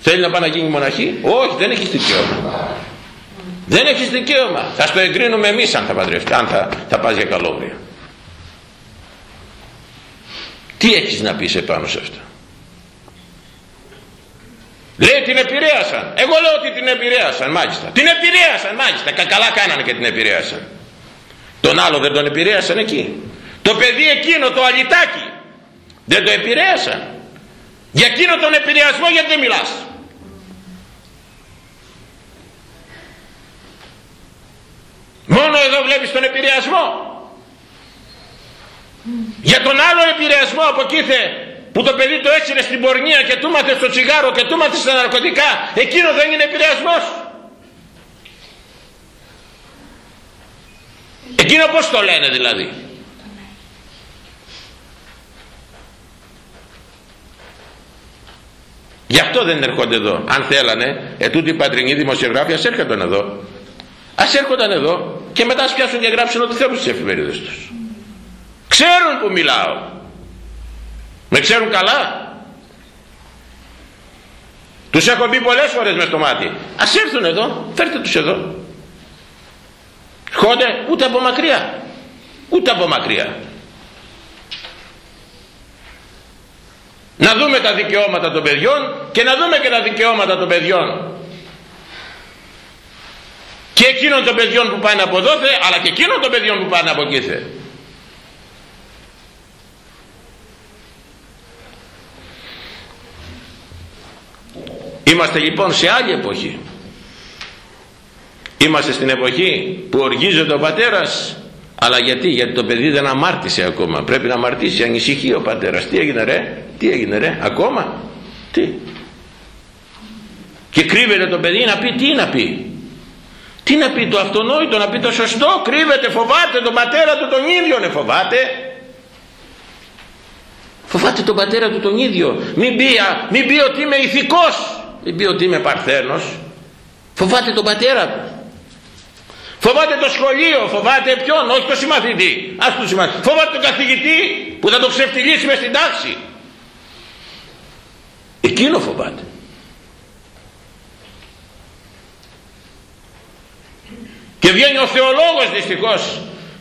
Θέλει να πάει να γίνει μοναχή. Όχι δεν έχεις δικαίωμα. Δεν έχεις δικαίωμα. Θα στο εγκρίνουμε εμείς αν θα παντρευτεί αν θα, θα πας για καλόγρια. Τι έχεις να πεις επάνω σε αυτό; Λέει την επηρέασαν εγώ λέω ότι την επηρέασαν μάλιστα. Την επηρέασαν μάλιστα. Καλά κάνανε και την επηρέασαν. Τον άλλο δεν τον επηρέασαν εκεί. Το παιδί εκείνο το αλυτάκι δεν το επηρέασαν. Για εκείνο τον επηρεασμό γιατί δεν μιλάς. Μόνο εδώ βλέπεις τον επηρεασμό. Για τον άλλο επηρεασμό από εκεί που το παιδί το έτσινε στην πορνεία και του μάθε στο τσιγάρο και του μάθε στα ναρκωτικά εκείνο δεν είναι επηρεασμός εκείνο πως το λένε δηλαδή; Γι' αυτό δεν έρχονται εδώ. Αν θέλανε, ετούτοι οι πατρινοί δημοσιογράφοι ας έρχονταν εδώ. Ας έρχονταν εδώ και μετά ας πιάσουν και γράψουν ό,τι θέλουν στις εφημερίδες τους. Ξέρουν που μιλάω. Με ξέρουν καλά. Τους έχω μπει πολλές φορές μες στο μάτι. Ας έρθουν εδώ, φέρτε τους εδώ. Χόντε ούτε από μακριά. Ούτε από μακριά. να δούμε τα δικαιώματα των παιδιών και να δούμε και τα δικαιώματα των παιδιών και εκείνων των παιδιών που πάνε από δόθε αλλά και εκείνων των παιδιών που πάνε από εκεί Είμαστε λοιπόν σε άλλη εποχή. Είμαστε στην εποχή που οργίζεται ο πατέρας αλλά γιατί, γιατί το παιδί δεν αμάρτησε ακόμα. Πρέπει να αμαρτήσει, ανησυχεί ο πατέρας. Τι έγινε ρε, τι έγινε ρε, ακόμα; Τι; Και κρύβεται το παιδί να πει, τι να πει; Τι να πει το αυτονόητο, να πει το σωστό, κρύβεται, φοβάται τον πατέρα του τον ίδιο, ναι φοβάται. Φοβάται τον πατέρα του τον ίδιο. Μην πει, μην πει ότι είμαι ηθικός, μην πει ότι είμαι παρθένος. Φοβάται τον πατέρα του. Φοβάται το σχολείο, φοβάται ποιον, όχι το συμμαθητή. Ας το συμμαθητή. Φοβάται τον καθηγητή που θα το ξεφτυλίσει μες στην τάξη. Εκείνο φοβάται. Και βγαίνει ο θεολόγος δυστυχώς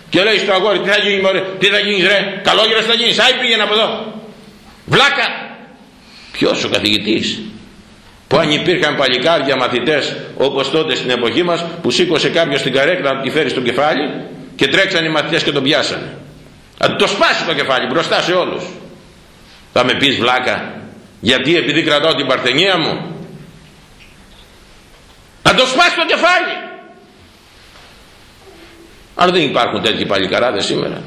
και λέει στο αγόρι τι θα γίνει μωρέ, τι θα γίνεις ρε, καλόγερος θα γίνεις, άι πήγαινε από εδώ. βλάκα ποιος ο καθηγητής; Που αν υπήρχαν παλικάρια μαθητές όπως τότε στην εποχή μας που σήκωσε κάποιος την καρέκλα να τη φέρει στο κεφάλι και τρέξαν οι μαθητές και τον πιάσανε. Να το σπάσει το κεφάλι μπροστά σε όλους. Θα με πεις βλάκα γιατί επειδή κρατάω την παρθενία μου να το σπάσει το κεφάλι. Αλλά δεν υπάρχουν τέτοιοι παλικαράδες σήμερα.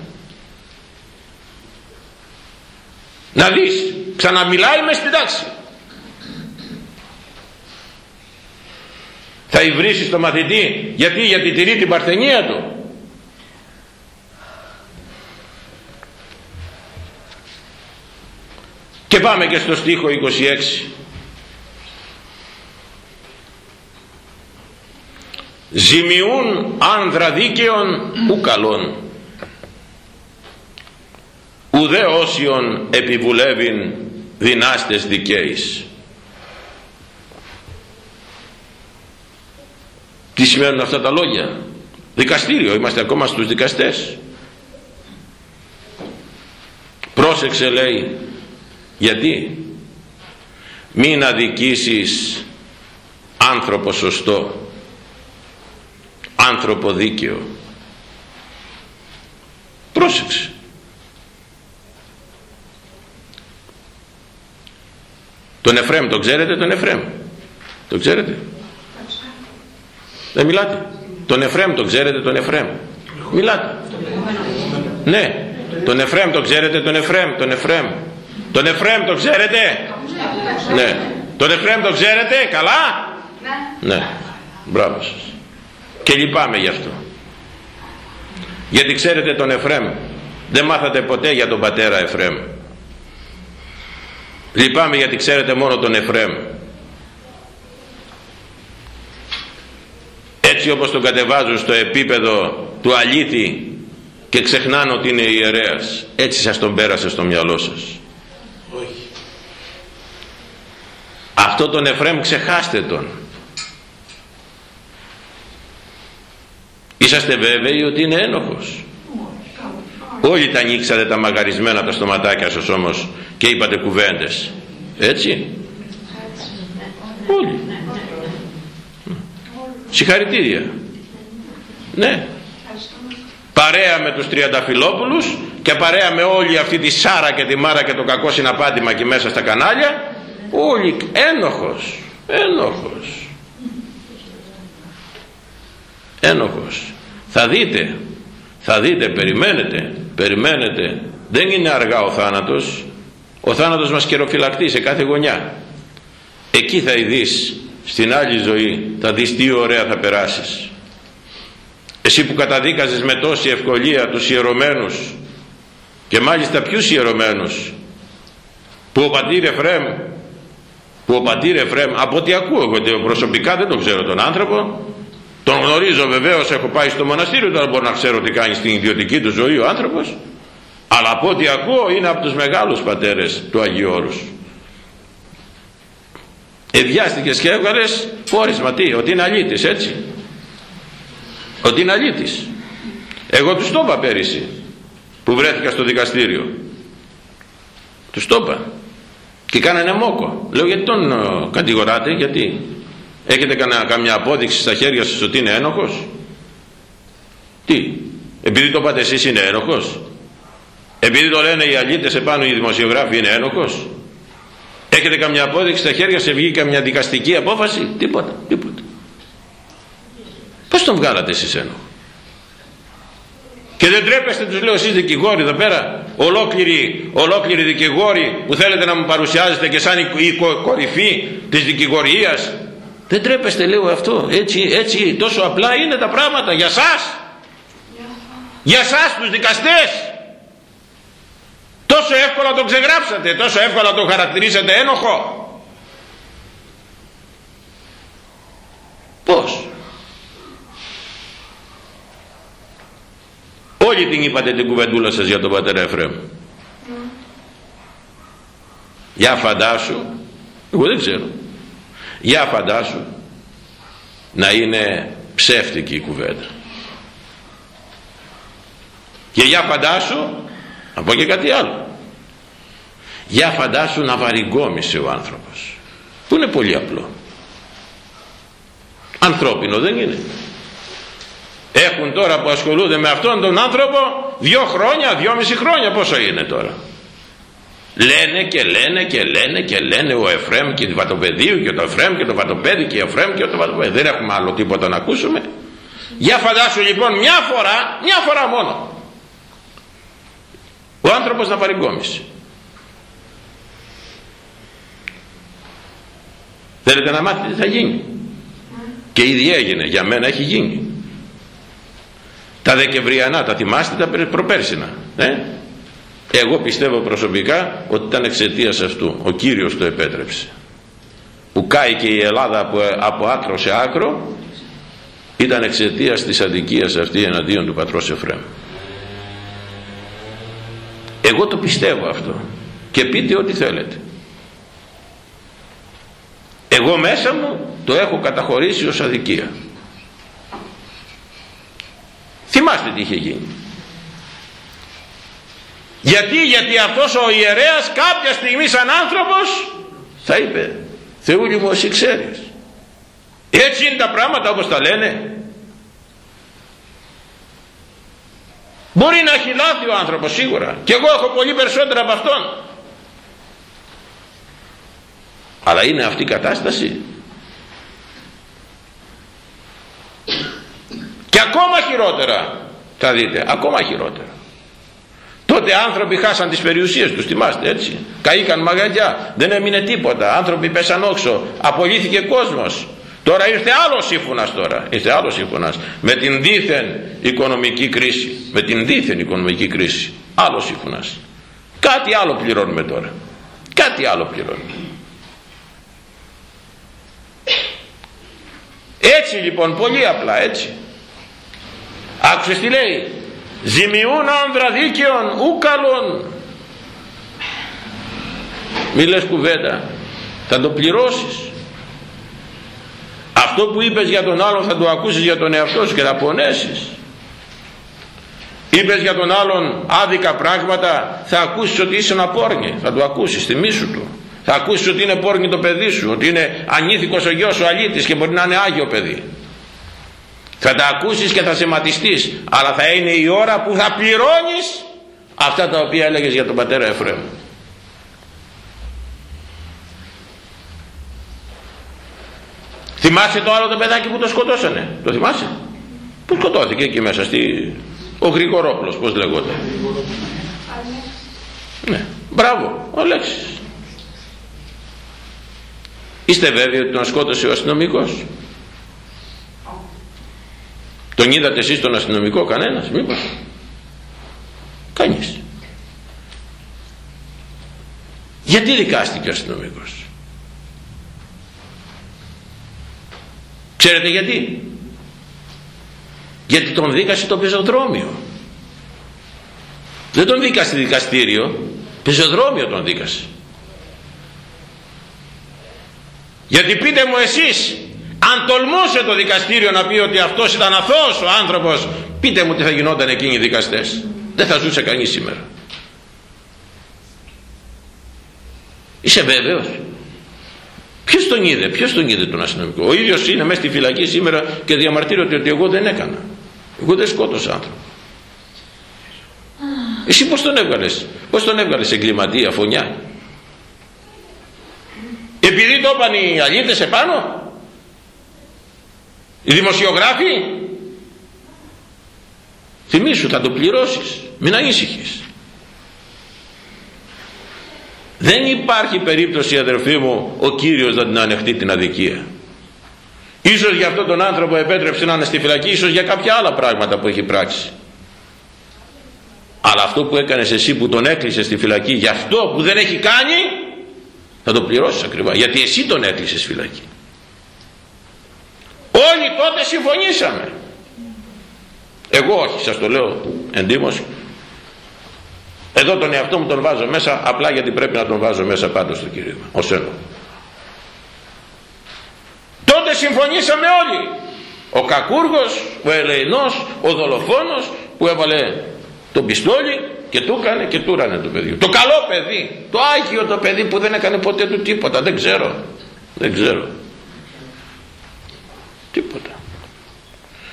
Να δεις ξαναμιλάει μες στην τάξη θα υβρίσει το μαθητή. Γιατί γιατί τηρεί την παρθενία του. Και πάμε και στο στίχο 26 ζημιούν άνδρα δίκαιων ου καλών. Ουδέ όσιον επιβουλεύειν δυνάστες δικαίης τι σημαίνουν αυτά τα λόγια. Δικαστήριο είμαστε ακόμα στους δικαστές. Πρόσεξε λέει γιατί. Μην αδικήσεις άνθρωπο σωστό άνθρωπο δίκαιο. Πρόσεξε. Τον Εφρέμ τον ξέρετε τον Εφρέμ τον ξέρετε δεν μιλάτε. Τον Εφρέμ τον ξέρετε τον Εφρέμ μιλάτε. Ναι. Τον Εφρέμ τον ξέρετε τον Εφρέμ τον Εφρέμ τον Εφρέμ τον ξέρετε. Ναι. Τον Εφρέμ τον ξέρετε καλά. Ναι. Μπράβο σας. Και λυπάμαι γι' αυτό. Γιατί ξέρετε τον Εφρέμ δεν μάθατε ποτέ για τον πατέρα Εφρέμ λυπάμαι γιατί ξέρετε μόνο τον Εφρέμ έτσι όπως τον κατεβάζουν στο επίπεδο του αλήθη και ξεχνάνε ότι είναι ιερέας έτσι σας τον πέρασε στο μυαλό σας. Όχι. αυτό τον Εφρέμ ξεχάστε τον. Είσαστε βέβαιοι ότι είναι ένοχος; Όλοι τα ανοίξατε τα μαγαρισμένα τα στοματάκια σας όμως και είπατε κουβέντες. Έτσι. Όλοι συγχαρητήρια. Ναι. Παρέα με τους τριανταφυλόπουλους και παρέα με όλη αυτή τη Σάρα και τη Μάρα και το κακό συναπάτημα εκεί μέσα στα κανάλια. Όλοι ένοχος. Ένοχος. Ένοχος. Θα δείτε. Θα δείτε. Περιμένετε. Περιμένετε. Δεν είναι αργά ο θάνατος. Ο θάνατος μας καιροφυλακτεί σε κάθε γωνιά. Εκεί θα ειδείς στην άλλη ζωή θα δεις τι ωραία θα περάσεις. Εσύ που καταδίκαζες με τόση ευκολία τους ιερωμένους και μάλιστα ποιους ιερωμένους που ο πατήρ Εφραίμ που ο πατήρ Εφραίμ από ό,τι ακούω εγώ προσωπικά δεν τον ξέρω τον άνθρωπο τον γνωρίζω βεβαίως έχω πάει στο μοναστήριο τώρα μπορώ να ξέρω τι κάνει στην ιδιωτική του ζωή ο άνθρωπος αλλά από ό,τι ακούω είναι από τους μεγάλους πατέρες του Αγίου Όρους Εδιάστηκες και έβγαλες φόρισμα τι, ότι είναι αλήτης έτσι. Ότι είναι αλήτης. Εγώ τους το είπα πέρυσι που βρέθηκα στο δικαστήριο. Τους το είπα. Και κάνανε μόκο. Λέω γιατί τον ε, κατηγοράτε γιατί; Έχετε κανένα, καμιά απόδειξη στα χέρια σας ότι είναι ένοχος; Τι επειδή το είπατε εσείς είναι ένοχος; Επειδή το λένε οι αλήτες επάνω οι δημοσιογράφοι είναι ένοχος; Έχετε καμιά απόδειξη στα χέρια σε βγει καμιά δικαστική απόφαση; Τίποτα, τίποτα. Πως τον βγάλατε εσείς ένοχο και δεν τρέπεστε τους λέω εσείς δικηγόροι εδώ πέρα ολόκληροι, ολόκληροι δικηγόροι που θέλετε να μου παρουσιάζετε και σαν η, η κορυφή της δικηγοριίας δεν τρέπεστε λέω αυτό. Έτσι, έτσι τόσο απλά είναι τα πράγματα. Για σας! Για σας τους δικαστές τόσο εύκολα τον ξεγράψατε τόσο εύκολα τον χαρακτηρίσατε ένοχο. Πως όλοι την είπατε την κουβεντούλα σας για τον πατέρα Εφραίμ. Για φαντάσου εγώ δεν ξέρω. Για φαντάσου να είναι ψεύτικη η κουβέντα. Και για φαντάσου να πω και κάτι άλλο για φαντάσου να βαριγκόμισε ο άνθρωπος. Που είναι πολύ απλό. Ανθρώπινο δεν είναι. Έχουν τώρα που ασχολούνται με αυτόν τον άνθρωπο δύο χρόνια, δυόμιση χρόνια. Πόσο είναι τώρα; Λένε και λένε και λένε και λένε ο Εφρέμ και το Βατοπεδίου και το Εφρέμ και το Βατοπέδι και ο Εφρέμ και το Βατοπέδι. Δεν έχουμε άλλο τίποτα να ακούσουμε. Για φαντάσου λοιπόν μια φορά μια φορά μόνο ο άνθρωπος να παρηγγόμισε θέλετε να μάθετε τι θα γίνει. Και ήδη έγινε για μένα έχει γίνει. Τα Δεκεμβριανά τα θυμάστε τα προπέρσινα ε; εγώ πιστεύω προσωπικά ότι ήταν εξαιτίας αυτού. Ο Κύριος το επέτρεψε. Που κάει και η Ελλάδα από, από άκρο σε άκρο ήταν εξαιτίας της αδικίας αυτή εναντίον του πατρός Εφραίμ. Εγώ το πιστεύω αυτό. Και πείτε ό,τι θέλετε εγώ μέσα μου το έχω καταχωρήσει ως αδικία. Θυμάστε τι είχε γίνει. Γιατί γιατί αυτός ο ιερέας κάποια στιγμή σαν άνθρωπος θα είπε Θεούλη μου εσύ ξέρεις έτσι είναι τα πράγματα όπως τα λένε. Μπορεί να έχει λάθει ο άνθρωπος σίγουρα. Και εγώ έχω πολύ περισσότερα από αυτόν αλλά είναι αυτή η κατάσταση. Και ακόμα χειρότερα θα δείτε ακόμα χειρότερα. Τότε άνθρωποι χάσαν τις περιουσίες τους θυμάστε έτσι. Καήκαν μαγαζιά δεν έμεινε τίποτα. Άνθρωποι πέσαν όξο απολύθηκε κόσμος. Τώρα ήρθε άλλος σύμφωνας τώρα ήρθε άλλος σύμφωνας. Με την δίθεν οικονομική κρίση με την δίθεν οικονομική κρίση άλλος σύμφωνας. Κάτι άλλο πληρώνουμε τώρα. Κάτι άλλο πληρώνουμε έτσι λοιπόν πολύ απλά έτσι. Άκουσες τι λέει; Ζημιούν άνδρα δίκαιων ούκαλων μη λες κουβέντα θα το πληρώσεις. Αυτό που είπες για τον άλλον θα το ακούσεις για τον εαυτό σου και θα πονέσεις. Είπες για τον άλλον άδικα πράγματα θα ακούσεις ότι είσαι ένα πόρνη θα το ακούσεις θυμίσου του θα ακούσεις ότι είναι πόρνη το παιδί σου ότι είναι ανήθικος ο γιος σου αλήτης και μπορεί να είναι άγιο παιδί. Θα τα ακούσεις και θα σεματιστείς αλλά θα είναι η ώρα που θα πληρώνεις αυτά τα οποία έλεγες για τον πατέρα Εφραίμ. Θυμάσαι το άλλο το παιδάκι που το σκοτώσανε; Το θυμάσαι; Που σκοτώθηκε εκεί μέσα στη... ο Γρηγορόπλος πως λέγονται ναι. Μπράβο ο Αλέξης είστε βέβαιοι ότι τον σκότωσε ο αστυνομικός; Τον είδατε εσείς τον αστυνομικό κανένας μήπως; Κανείς. Γιατί δικάστηκε ο αστυνομικός; Ξέρετε γιατί; Γιατί τον δίκασε το πεζοδρόμιο. Δεν τον δίκασε δικαστήριο. Πεζοδρόμιο τον δίκασε. Γιατί πείτε μου εσείς αν τολμούσε το δικαστήριο να πει ότι αυτός ήταν αθώος ο άνθρωπος πείτε μου τι θα γινόταν εκείνοι οι δικαστές. Δεν θα ζούσε κανείς σήμερα. Είσαι βέβαιος; Ποιος τον είδε ποιος τον είδε τον αστυνομικό; Ο ίδιος είναι μέσα στη φυλακή σήμερα και διαμαρτύρεται ότι εγώ δεν έκανα. Εγώ δεν σκότωσα άνθρωπο. Εσύ πως τον έβγαλες; Πως τον έβγαλες; Εγκληματία φωνιά; Επειδή το είπαν οι αλήτες επάνω οι δημοσιογράφοι θυμίσου θα το πληρώσεις μην ανήσυχες δεν υπάρχει περίπτωση αδερφοί μου ο Κύριος να την ανεχτεί την αδικία. Ίσως για αυτόν τον άνθρωπο επέτρεψε να είναι στη φυλακή ίσως για κάποια άλλα πράγματα που έχει πράξει. Αλλά αυτό που έκανες εσύ που τον έκλεισες στη φυλακή για αυτό που δεν έχει κάνει θα το πληρώσεις ακριβά γιατί εσύ τον έκλεισες φυλακή Όλοι τότε συμφωνήσαμε. Εγώ όχι, σας το λέω εντύμως. Εδώ τον εαυτό μου τον βάζω μέσα, απλά γιατί πρέπει να τον βάζω μέσα πάντως στο κηρύγμα, ως ένα. Τότε συμφωνήσαμε όλοι. Ο Κακούργος, ο Ελεηνός, ο Δολοφόνος που έβαλε τον πιστόλι και του έκανε και του το παιδί. Το καλό παιδί το άγιο το παιδί που δεν έκανε ποτέ του τίποτα. Δεν ξέρω. Δεν ξέρω. Τίποτα.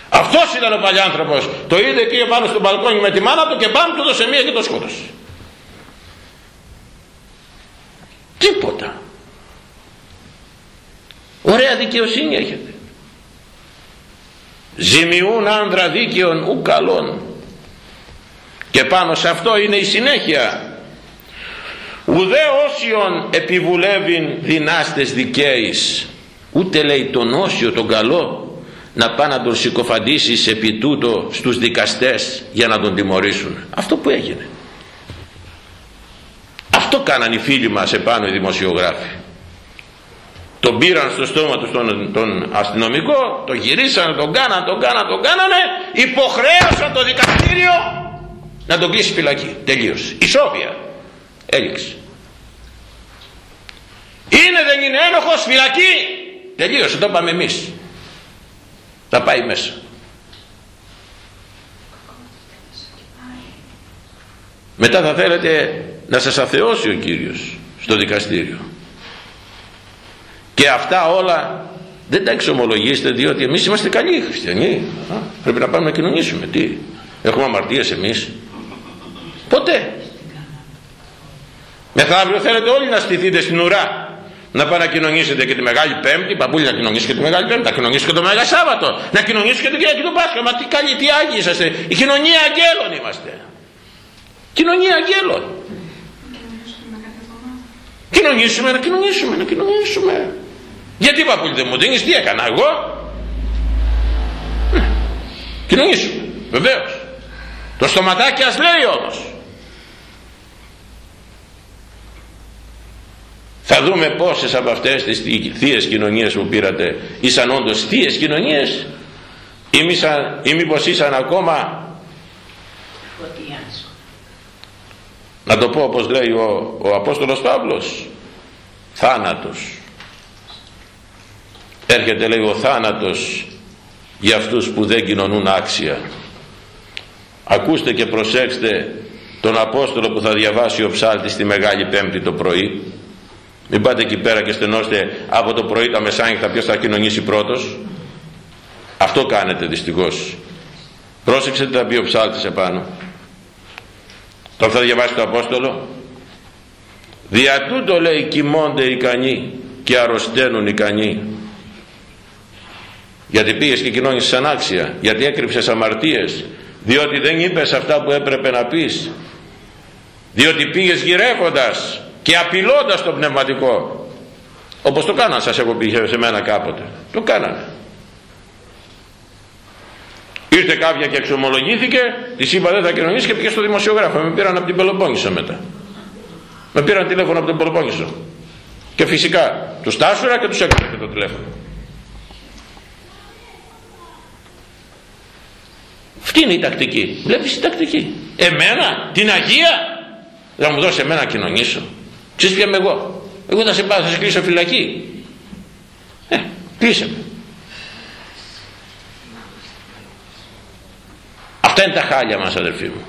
Αυτός ήταν ο παλιάνθρωπος το είδε εκεί πάνω στο μπαλκόνι με τη μάνα του και πάνω του δώσε μία και το σκότωσε. Τίποτα. Ωραία δικαιοσύνη έχετε. Ζημιούν άνδρα δίκαιων ου καλών και πάνω σε αυτό είναι η συνέχεια. Ουδέ όσιον επιβουλεύειν δυνάστες δικαίης ούτε λέει τον όσιο τον καλό να πάει να τον συκοφαντήσεις επί τούτο στους δικαστές για να τον τιμωρήσουν αυτό που έγινε. Αυτό κάναν οι φίλοι μας επάνω οι δημοσιογράφοι. Τον πήραν στο στόμα τους τον, τον αστυνομικό τον γυρίσανε, τον κάναν, τον κάναν, τον κάνανε υποχρέωσαν το δικαστήριο να τον κλείσει φυλακή. Τελείωσε, ισόβια. Έληξε. Είναι δεν είναι ένοχος φυλακή. Τελείωσε το είπαμε εμείς. Θα πάει μέσα. Μετά θα θέλετε να σας αφαιώσει ο Κύριος στο δικαστήριο. Και αυτά όλα δεν τα εξομολογήσετε διότι εμείς είμαστε καλοί χριστιανοί. Πρέπει να πάμε να κοινωνήσουμε. Τι έχουμε αμαρτίες εμείς ποτέ μεθαύριο θέλετε όλοι να στηθείτε στην ουρά να πάνε να κοινωνήσετε και τη Μεγάλη Πέμπτη, παππούλη να κοινωνήσει και τη Μεγάλη Πέμπτη, να κοινωνήσει και το Μεγάλο Σάββατο, να κοινωνήσει και την Κυριακή του Πάσχα. Μα τι καλή, τι άγιοι είσαστε. Η κοινωνία αγγέλων είμαστε. Κοινωνία αγγέλων. Κοινωνήσουμε, να κοινωνήσουμε, να κοινωνήσουμε. Γιατί παππούλη δεν μου δίνεις, τι έκανα εγώ; Ναι. Κοινωνήσουμε, βεβαίως. Το στοματάκι ας λέει όμως. Θα δούμε πόσες από αυτές τις θείες κοινωνίες που πήρατε ήσαν όντως θείες κοινωνίες ή, μήπως ήσαν ακόμα να το πω όπως λέει ο, ο Απόστολος Παύλος θάνατος. Έρχεται λέει ο θάνατος για αυτούς που δεν κοινωνούν άξια. Ακούστε και προσέξτε τον Απόστολο που θα διαβάσει ο ψάλτης τη Μεγάλη Πέμπτη το πρωί μην πάτε εκεί πέρα και στενώστε από το πρωί τα μεσάνυχτα ποιος θα κοινωνήσει πρώτος. Αυτό κάνετε δυστυχώς. Πρόσεξε τι θα πει ο ψάλτης επάνω. Τον θα διαβάσει το Απόστολο. Δια τούτο λέει κοιμώνται οι ικανοί και αρρωσταίνουν οι ικανοί. Γιατί πήγες και κοινώνησες ανάξια. Γιατί έκρυψες αμαρτίες. Διότι δεν είπες αυτά που έπρεπε να πεις. Διότι πήγες γυρεύοντας και απειλώντας το πνευματικό όπως το κάναν σας έχω πει σε μένα κάποτε. Το κάνανε. Ήρθε κάποια και εξομολογήθηκε της είπα δεν θα κοινωνήσει και πήγε στο δημοσιογράφο. Με πήραν από την Πελοπόννησο μετά. Με πήραν τηλέφωνο από την Πελοπόννησο. Και φυσικά τους τάσουρα και τους έκανα και το τηλέφωνο. Αυτή είναι η τακτική. Βλέπεις η τακτική. Εμένα την Αγία θα μου δώσει εμένα να κοινωνήσω Ξέρεις ποια είμαι εγώ; Εγώ θα σε πάω, θα σε κλείσω φυλακή. Ε, κλείσε με. Αυτά είναι τα χάλια μας αδελφοί μου.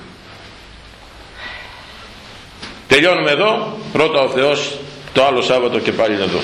Τελειώνουμε εδώ. Πρώτα ο Θεός το άλλο Σάββατο και πάλι εδώ.